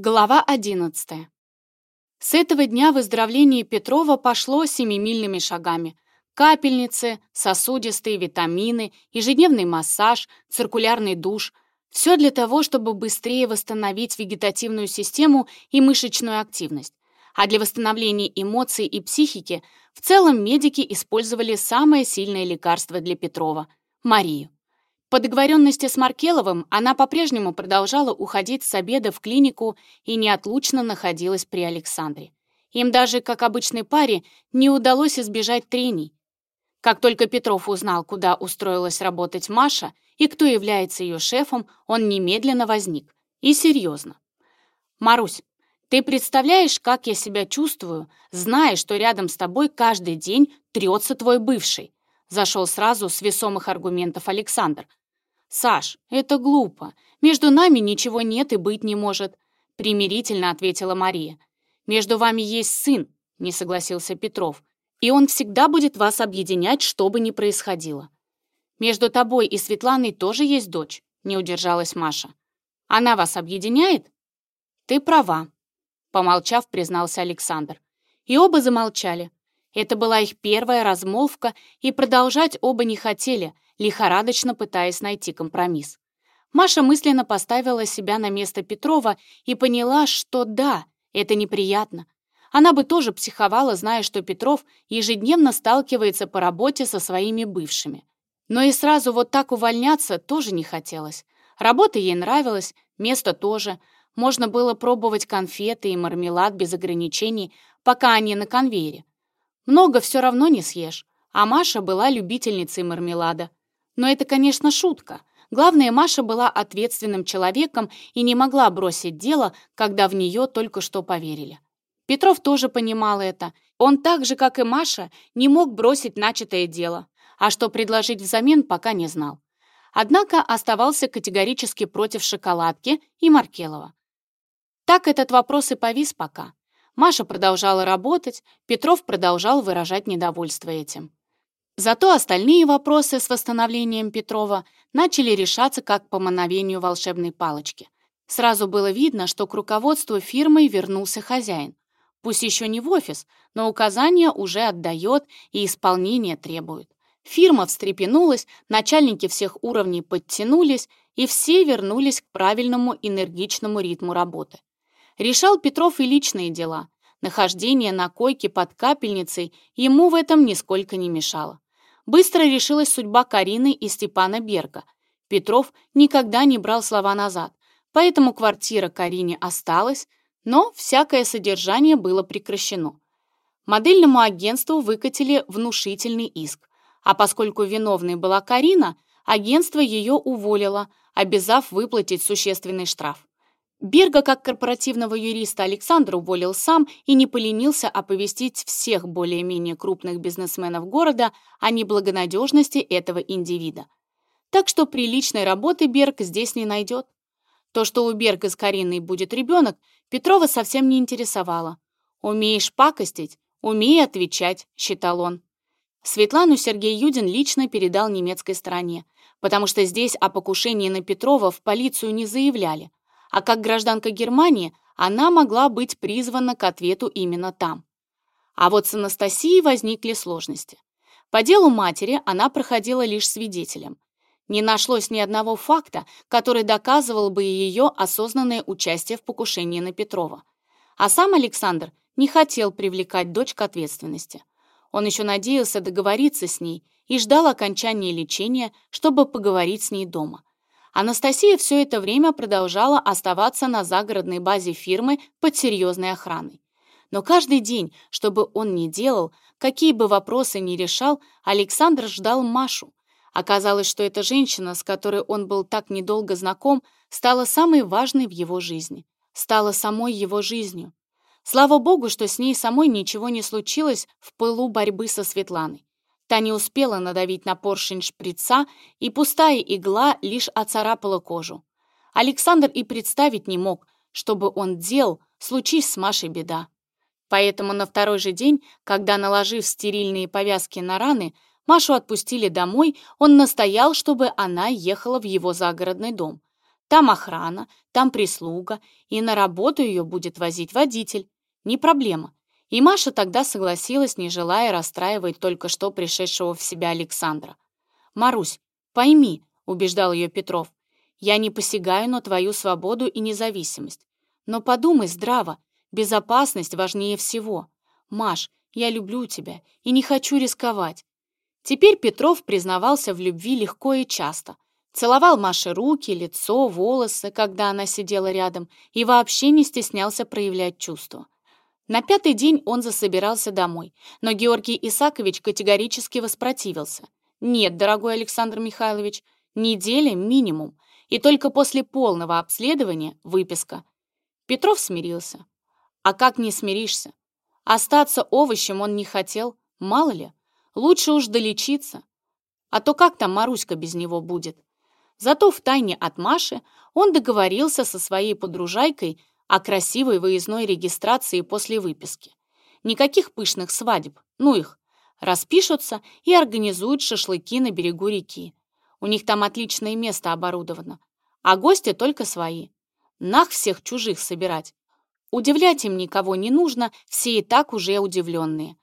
Глава 11. С этого дня выздоровление Петрова пошло семимильными шагами. Капельницы, сосудистые, витамины, ежедневный массаж, циркулярный душ – все для того, чтобы быстрее восстановить вегетативную систему и мышечную активность. А для восстановления эмоций и психики в целом медики использовали самое сильное лекарство для Петрова – Марию. По договоренности с Маркеловым она по-прежнему продолжала уходить с обеда в клинику и неотлучно находилась при Александре. Им даже, как обычной паре, не удалось избежать трений. Как только Петров узнал, куда устроилась работать Маша и кто является ее шефом, он немедленно возник. И серьезно. «Марусь, ты представляешь, как я себя чувствую, зная, что рядом с тобой каждый день трется твой бывший?» Зашел сразу с весомых аргументов Александр. «Саш, это глупо. Между нами ничего нет и быть не может», — примирительно ответила Мария. «Между вами есть сын», — не согласился Петров, «и он всегда будет вас объединять, что бы ни происходило». «Между тобой и Светланой тоже есть дочь», — не удержалась Маша. «Она вас объединяет?» «Ты права», — помолчав, признался Александр. И оба замолчали. Это была их первая размолвка, и продолжать оба не хотели — лихорадочно пытаясь найти компромисс. Маша мысленно поставила себя на место Петрова и поняла, что да, это неприятно. Она бы тоже психовала, зная, что Петров ежедневно сталкивается по работе со своими бывшими. Но и сразу вот так увольняться тоже не хотелось. Работа ей нравилась, место тоже. Можно было пробовать конфеты и мармелад без ограничений, пока они на конвейере. Много все равно не съешь, а Маша была любительницей мармелада. Но это, конечно, шутка. Главное, Маша была ответственным человеком и не могла бросить дело, когда в нее только что поверили. Петров тоже понимал это. Он так же, как и Маша, не мог бросить начатое дело, а что предложить взамен, пока не знал. Однако оставался категорически против шоколадки и Маркелова. Так этот вопрос и повис пока. Маша продолжала работать, Петров продолжал выражать недовольство этим. Зато остальные вопросы с восстановлением Петрова начали решаться как по мановению волшебной палочки. Сразу было видно, что к руководству фирмы вернулся хозяин. Пусть еще не в офис, но указания уже отдает и исполнение требует. Фирма встрепенулась, начальники всех уровней подтянулись, и все вернулись к правильному энергичному ритму работы. Решал Петров и личные дела. Нахождение на койке под капельницей ему в этом нисколько не мешало. Быстро решилась судьба Карины и Степана Берга. Петров никогда не брал слова назад, поэтому квартира Карине осталась, но всякое содержание было прекращено. Модельному агентству выкатили внушительный иск, а поскольку виновной была Карина, агентство ее уволило, обязав выплатить существенный штраф. Берга, как корпоративного юриста, Александр уволил сам и не поленился оповестить всех более-менее крупных бизнесменов города о неблагонадежности этого индивида. Так что приличной работы Берг здесь не найдет. То, что у Берга с Кариной будет ребенок, Петрова совсем не интересовало. «Умеешь пакостить, умей отвечать», — считал он. Светлану Сергей Юдин лично передал немецкой стороне, потому что здесь о покушении на Петрова в полицию не заявляли, а как гражданка Германии она могла быть призвана к ответу именно там. А вот с Анастасией возникли сложности. По делу матери она проходила лишь свидетелем. Не нашлось ни одного факта, который доказывал бы ее осознанное участие в покушении на Петрова. А сам Александр не хотел привлекать дочь к ответственности. Он еще надеялся договориться с ней и ждал окончания лечения, чтобы поговорить с ней дома. Анастасия все это время продолжала оставаться на загородной базе фирмы под серьезной охраной. Но каждый день, что бы он ни делал, какие бы вопросы ни решал, Александр ждал Машу. Оказалось, что эта женщина, с которой он был так недолго знаком, стала самой важной в его жизни. Стала самой его жизнью. Слава богу, что с ней самой ничего не случилось в пылу борьбы со Светланой. Та не успела надавить на поршень шприца, и пустая игла лишь оцарапала кожу. Александр и представить не мог, чтобы он делал, случись с Машей беда. Поэтому на второй же день, когда, наложив стерильные повязки на раны, Машу отпустили домой, он настоял, чтобы она ехала в его загородный дом. Там охрана, там прислуга, и на работу ее будет возить водитель. Не проблема. И Маша тогда согласилась, не желая расстраивать только что пришедшего в себя Александра. «Марусь, пойми», — убеждал ее Петров, «я не посягаю на твою свободу и независимость. Но подумай здраво, безопасность важнее всего. Маш, я люблю тебя и не хочу рисковать». Теперь Петров признавался в любви легко и часто — Целовал Маше руки, лицо, волосы, когда она сидела рядом, и вообще не стеснялся проявлять чувства. На пятый день он засобирался домой, но Георгий Исакович категорически воспротивился. «Нет, дорогой Александр Михайлович, неделя минимум, и только после полного обследования выписка». Петров смирился. А как не смиришься? Остаться овощем он не хотел, мало ли. Лучше уж долечиться. А то как там Маруська без него будет? Зато в тайне от Маши он договорился со своей подружайкой о красивой выездной регистрации после выписки. Никаких пышных свадеб, ну их. Распишутся и организуют шашлыки на берегу реки. У них там отличное место оборудовано. А гости только свои. Нах всех чужих собирать. Удивлять им никого не нужно, все и так уже удивленные.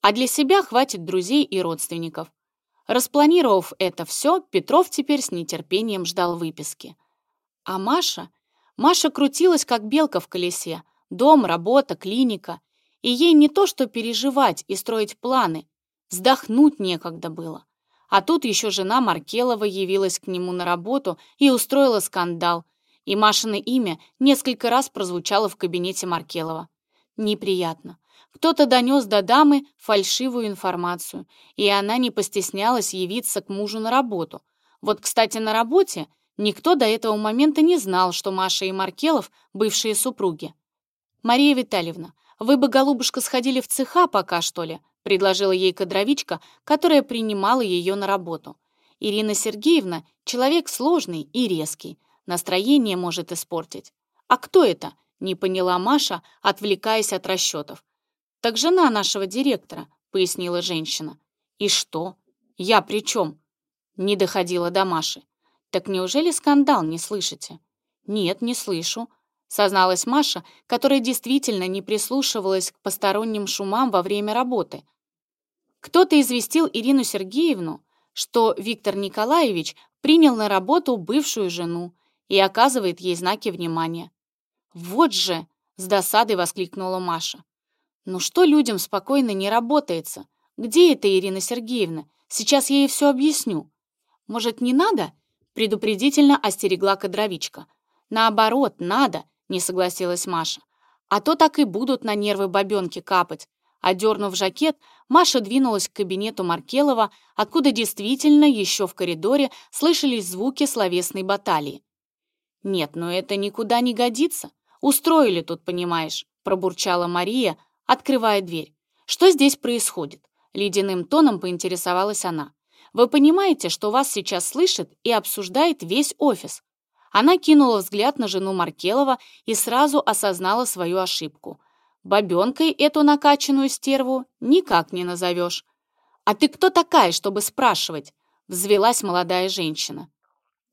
А для себя хватит друзей и родственников. Распланировав это все, Петров теперь с нетерпением ждал выписки. А Маша? Маша крутилась, как белка в колесе. Дом, работа, клиника. И ей не то что переживать и строить планы. Вздохнуть некогда было. А тут еще жена Маркелова явилась к нему на работу и устроила скандал. И Машино имя несколько раз прозвучало в кабинете Маркелова. Неприятно. Кто-то донес до дамы фальшивую информацию, и она не постеснялась явиться к мужу на работу. Вот, кстати, на работе никто до этого момента не знал, что Маша и Маркелов — бывшие супруги. «Мария Витальевна, вы бы, голубушка, сходили в цеха пока, что ли?» — предложила ей кадровичка, которая принимала ее на работу. Ирина Сергеевна — человек сложный и резкий, настроение может испортить. «А кто это?» — не поняла Маша, отвлекаясь от расчетов. «Так жена нашего директора», — пояснила женщина. «И что? Я при чем?» Не доходила до Маши. «Так неужели скандал не слышите?» «Нет, не слышу», — созналась Маша, которая действительно не прислушивалась к посторонним шумам во время работы. Кто-то известил Ирину Сергеевну, что Виктор Николаевич принял на работу бывшую жену и оказывает ей знаки внимания. «Вот же!» — с досадой воскликнула Маша. Ну что людям спокойно не работается? Где это Ирина Сергеевна? Сейчас я ей все объясню. Может, не надо? Предупредительно остерегла кадровичка. Наоборот, надо, не согласилась Маша. А то так и будут на нервы бабенки капать. Одернув жакет, Маша двинулась к кабинету Маркелова, откуда действительно еще в коридоре слышались звуки словесной баталии. «Нет, но это никуда не годится. Устроили тут, понимаешь», пробурчала Мария, открывая дверь. «Что здесь происходит?» Ледяным тоном поинтересовалась она. «Вы понимаете, что вас сейчас слышит и обсуждает весь офис?» Она кинула взгляд на жену Маркелова и сразу осознала свою ошибку. Бабенкой эту накачанную стерву никак не назовешь. «А ты кто такая, чтобы спрашивать?» — взвелась молодая женщина.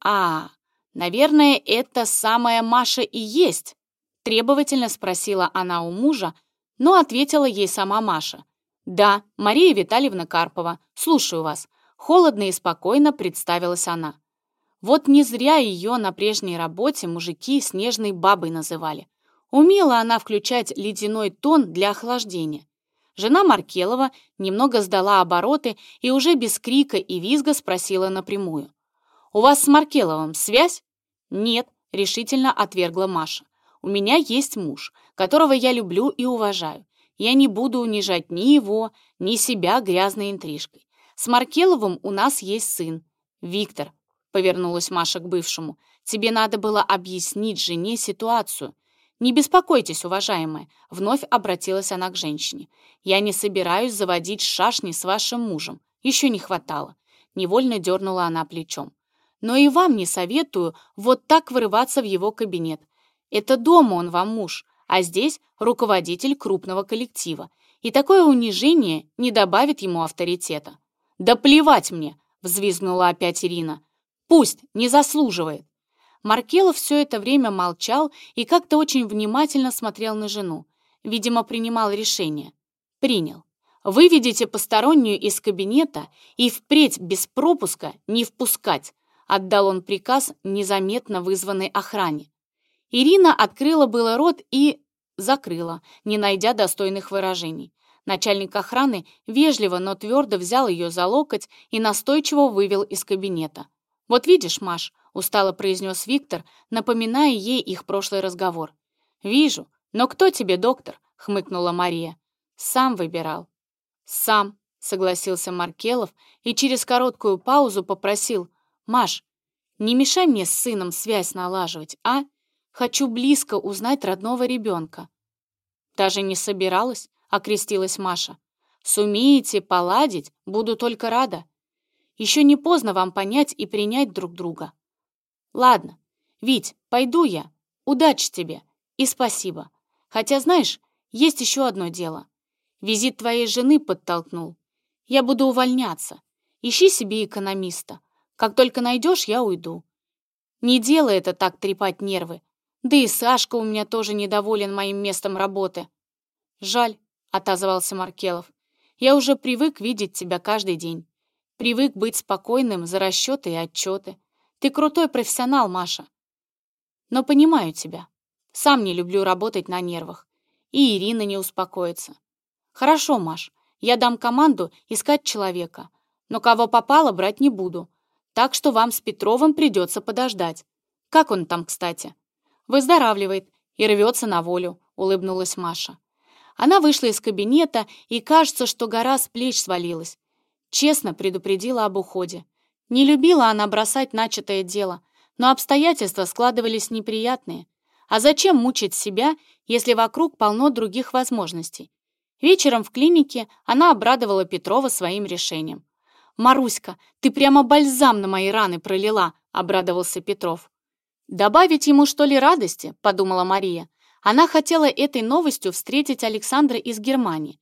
«А, наверное, это самая Маша и есть?» — требовательно спросила она у мужа, но ответила ей сама Маша. «Да, Мария Витальевна Карпова, слушаю вас». Холодно и спокойно представилась она. Вот не зря ее на прежней работе мужики снежной бабой называли. Умела она включать ледяной тон для охлаждения. Жена Маркелова немного сдала обороты и уже без крика и визга спросила напрямую. «У вас с Маркеловым связь?» «Нет», — решительно отвергла Маша. У меня есть муж, которого я люблю и уважаю. Я не буду унижать ни его, ни себя грязной интрижкой. С Маркеловым у нас есть сын. Виктор, повернулась Маша к бывшему, тебе надо было объяснить жене ситуацию. Не беспокойтесь, уважаемая, вновь обратилась она к женщине. Я не собираюсь заводить шашни с вашим мужем. Еще не хватало. Невольно дернула она плечом. Но и вам не советую вот так вырываться в его кабинет. Это дома он вам муж, а здесь руководитель крупного коллектива. И такое унижение не добавит ему авторитета. «Да плевать мне!» — взвизгнула опять Ирина. «Пусть, не заслуживает!» Маркелов все это время молчал и как-то очень внимательно смотрел на жену. Видимо, принимал решение. Принял. Выведите постороннюю из кабинета и впредь без пропуска не впускать, отдал он приказ незаметно вызванной охране. Ирина открыла было рот и закрыла, не найдя достойных выражений. Начальник охраны вежливо, но твердо взял ее за локоть и настойчиво вывел из кабинета. «Вот видишь, Маш», — устало произнес Виктор, напоминая ей их прошлый разговор. «Вижу. Но кто тебе доктор?» — хмыкнула Мария. «Сам выбирал». «Сам», — согласился Маркелов и через короткую паузу попросил. «Маш, не мешай мне с сыном связь налаживать, а? Хочу близко узнать родного ребенка». «Даже не собиралась», — окрестилась Маша. «Сумеете поладить, буду только рада. Еще не поздно вам понять и принять друг друга». «Ладно, Вить, пойду я. Удачи тебе и спасибо. Хотя, знаешь, есть еще одно дело. Визит твоей жены подтолкнул. Я буду увольняться. Ищи себе экономиста. Как только найдешь, я уйду. Не делай это так трепать нервы. Да и Сашка у меня тоже недоволен моим местом работы. Жаль, отозвался Маркелов. Я уже привык видеть тебя каждый день. Привык быть спокойным за расчеты и отчеты. Ты крутой профессионал, Маша. Но понимаю тебя. Сам не люблю работать на нервах. И Ирина не успокоится. «Хорошо, Маш, я дам команду искать человека, но кого попало, брать не буду, так что вам с Петровым придется подождать. Как он там, кстати?» «Выздоравливает и рвется на волю», — улыбнулась Маша. Она вышла из кабинета, и кажется, что гора с плеч свалилась. Честно предупредила об уходе. Не любила она бросать начатое дело, но обстоятельства складывались неприятные. А зачем мучить себя, если вокруг полно других возможностей? Вечером в клинике она обрадовала Петрова своим решением. «Маруська, ты прямо бальзам на мои раны пролила», — обрадовался Петров. «Добавить ему, что ли, радости?» — подумала Мария. Она хотела этой новостью встретить Александра из Германии.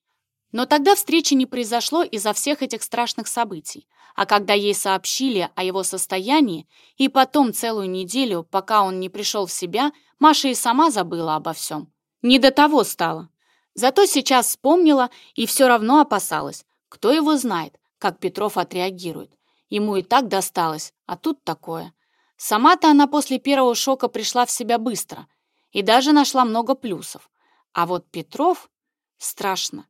Но тогда встречи не произошло из-за всех этих страшных событий. А когда ей сообщили о его состоянии, и потом целую неделю, пока он не пришел в себя, Маша и сама забыла обо всем. Не до того стало. Зато сейчас вспомнила и все равно опасалась. Кто его знает, как Петров отреагирует. Ему и так досталось, а тут такое. Сама-то она после первого шока пришла в себя быстро и даже нашла много плюсов. А вот Петров... Страшно.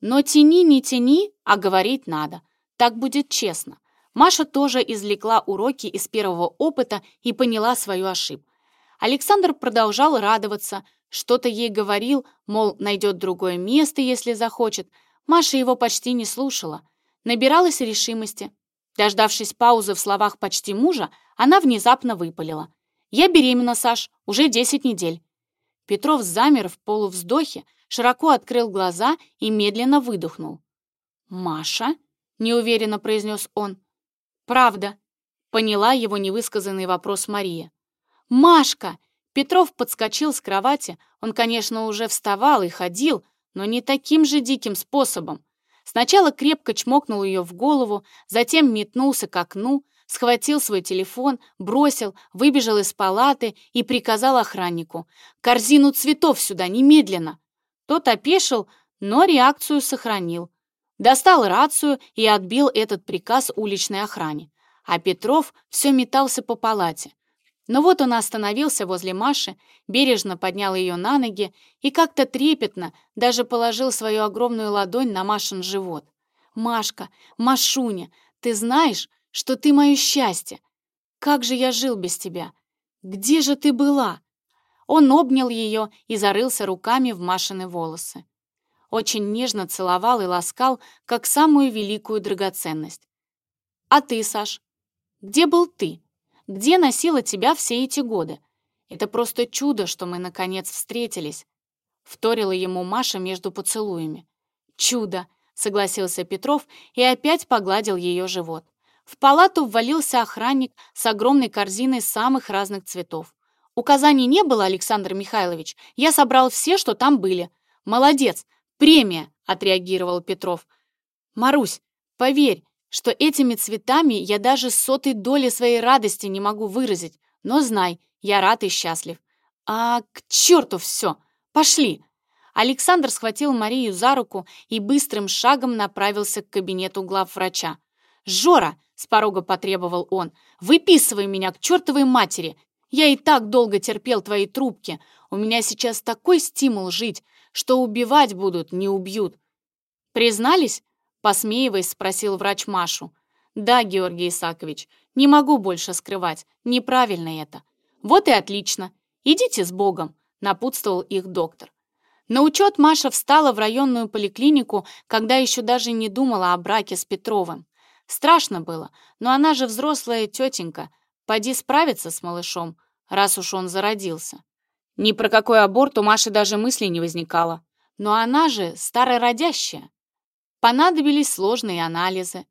Но тяни, не тяни, а говорить надо. Так будет честно. Маша тоже извлекла уроки из первого опыта и поняла свою ошибку. Александр продолжал радоваться, что-то ей говорил, мол, найдет другое место, если захочет. Маша его почти не слушала. Набиралась решимости. Дождавшись паузы в словах почти мужа, она внезапно выпалила. «Я беременна, Саш, уже 10 недель». Петров замер в полувздохе, широко открыл глаза и медленно выдохнул. «Маша?» — неуверенно произнес он. «Правда», — поняла его невысказанный вопрос Мария. «Машка!» Петров подскочил с кровати. Он, конечно, уже вставал и ходил, но не таким же диким способом. Сначала крепко чмокнул ее в голову, затем метнулся к окну, схватил свой телефон, бросил, выбежал из палаты и приказал охраннику «Корзину цветов сюда, немедленно!» Тот опешил, но реакцию сохранил. Достал рацию и отбил этот приказ уличной охране. А Петров все метался по палате. Но вот он остановился возле Маши, бережно поднял ее на ноги и как-то трепетно даже положил свою огромную ладонь на Машин живот. «Машка, Машуня, ты знаешь, что ты мое счастье? Как же я жил без тебя? Где же ты была?» Он обнял ее и зарылся руками в Машины волосы. Очень нежно целовал и ласкал, как самую великую драгоценность. «А ты, Саш, где был ты?» Где носила тебя все эти годы? Это просто чудо, что мы, наконец, встретились», — вторила ему Маша между поцелуями. «Чудо», — согласился Петров и опять погладил ее живот. В палату ввалился охранник с огромной корзиной самых разных цветов. «Указаний не было, Александр Михайлович. Я собрал все, что там были. Молодец! Премия!» — отреагировал Петров. «Марусь, поверь, что этими цветами я даже сотой доли своей радости не могу выразить, Но знай, я рад и счастлив. А к черту все! Пошли!» Александр схватил Марию за руку и быстрым шагом направился к кабинету главврача. «Жора!» — с порога потребовал он. «Выписывай меня к чертовой матери! Я и так долго терпел твои трубки. У меня сейчас такой стимул жить, что убивать будут, не убьют». «Признались?» — посмеиваясь, спросил врач Машу. «Да, Георгий Исакович, не могу больше скрывать. Неправильно это». «Вот и отлично. Идите с Богом», — напутствовал их доктор. На учет Маша встала в районную поликлинику, когда еще даже не думала о браке с Петровым. Страшно было, но она же взрослая тетенька. Поди справиться с малышом, раз уж он зародился. Ни про какой аборт у Маши даже мысли не возникало. Но она же старородящая. Понадобились сложные анализы,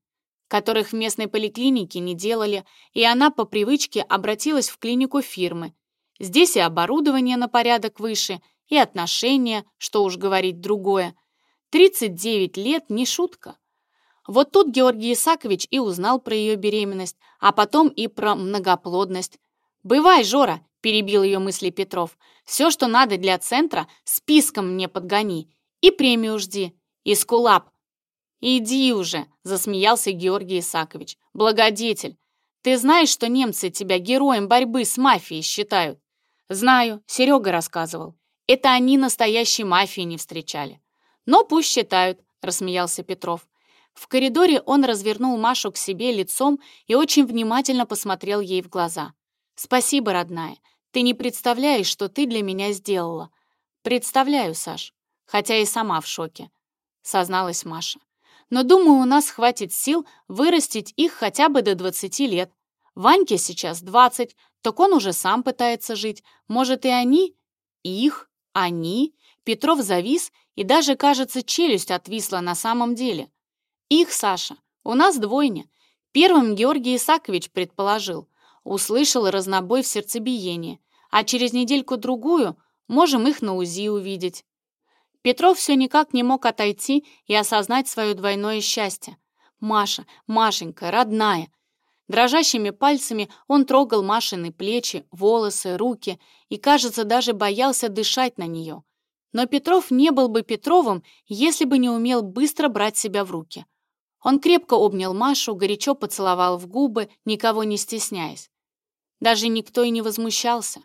которых в местной поликлинике не делали, и она по привычке обратилась в клинику фирмы. Здесь и оборудование на порядок выше, и отношения, что уж говорить другое. 39 лет не шутка. Вот тут Георгий Исакович и узнал про ее беременность, а потом и про многоплодность. «Бывай, Жора!» – перебил ее мысли Петров. «Все, что надо для центра, списком мне подгони. И премию жди. И скулап». «Иди уже!» – засмеялся Георгий Исакович. «Благодетель! Ты знаешь, что немцы тебя героем борьбы с мафией считают?» «Знаю, Серега рассказывал. Это они настоящей мафии не встречали. Но пусть считают, рассмеялся Петров. В коридоре он развернул Машу к себе лицом и очень внимательно посмотрел ей в глаза. «Спасибо, родная. Ты не представляешь, что ты для меня сделала». «Представляю, Саш, хотя и сама в шоке», — созналась Маша. «Но думаю, у нас хватит сил вырастить их хотя бы до 20 лет. Ваньке сейчас 20, так он уже сам пытается жить. Может, и они, их они? Петров завис, и даже, кажется, челюсть отвисла на самом деле. Их, Саша, у нас двойня. Первым Георгий Исакович предположил. Услышал разнобой в сердцебиении. А через недельку-другую можем их на УЗИ увидеть. Петров все никак не мог отойти и осознать свое двойное счастье. Маша, Машенька, родная, Дрожащими пальцами он трогал Машины плечи, волосы, руки и, кажется, даже боялся дышать на нее. Но Петров не был бы Петровым, если бы не умел быстро брать себя в руки. Он крепко обнял Машу, горячо поцеловал в губы, никого не стесняясь. Даже никто и не возмущался.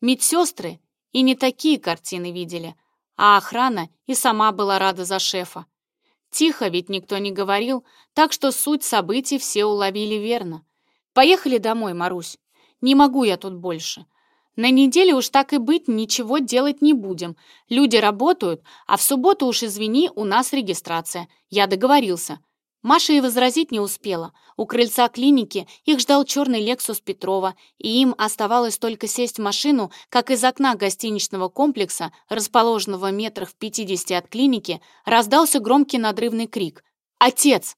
Медсестры и не такие картины видели, а охрана и сама была рада за шефа. Тихо ведь никто не говорил, так что суть событий все уловили верно. Поехали домой, Марусь. Не могу я тут больше. На неделе уж так и быть, ничего делать не будем. Люди работают, а в субботу уж, извини, у нас регистрация. Я договорился. Маша и возразить не успела. У крыльца клиники их ждал черный «Лексус» Петрова, и им оставалось только сесть в машину, как из окна гостиничного комплекса, расположенного метрах в 50 от клиники, раздался громкий надрывный крик. «Отец!»